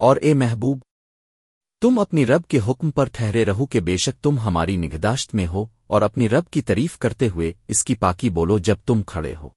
اور اے محبوب، تم اپنی رب کے حکم پر ٹھہرے رہو کہ بے شک تم ہماری نگہداشت میں ہو اور اپنی رب کی تعریف کرتے ہوئے اس کی پاکی بولو جب تم کھڑے ہو۔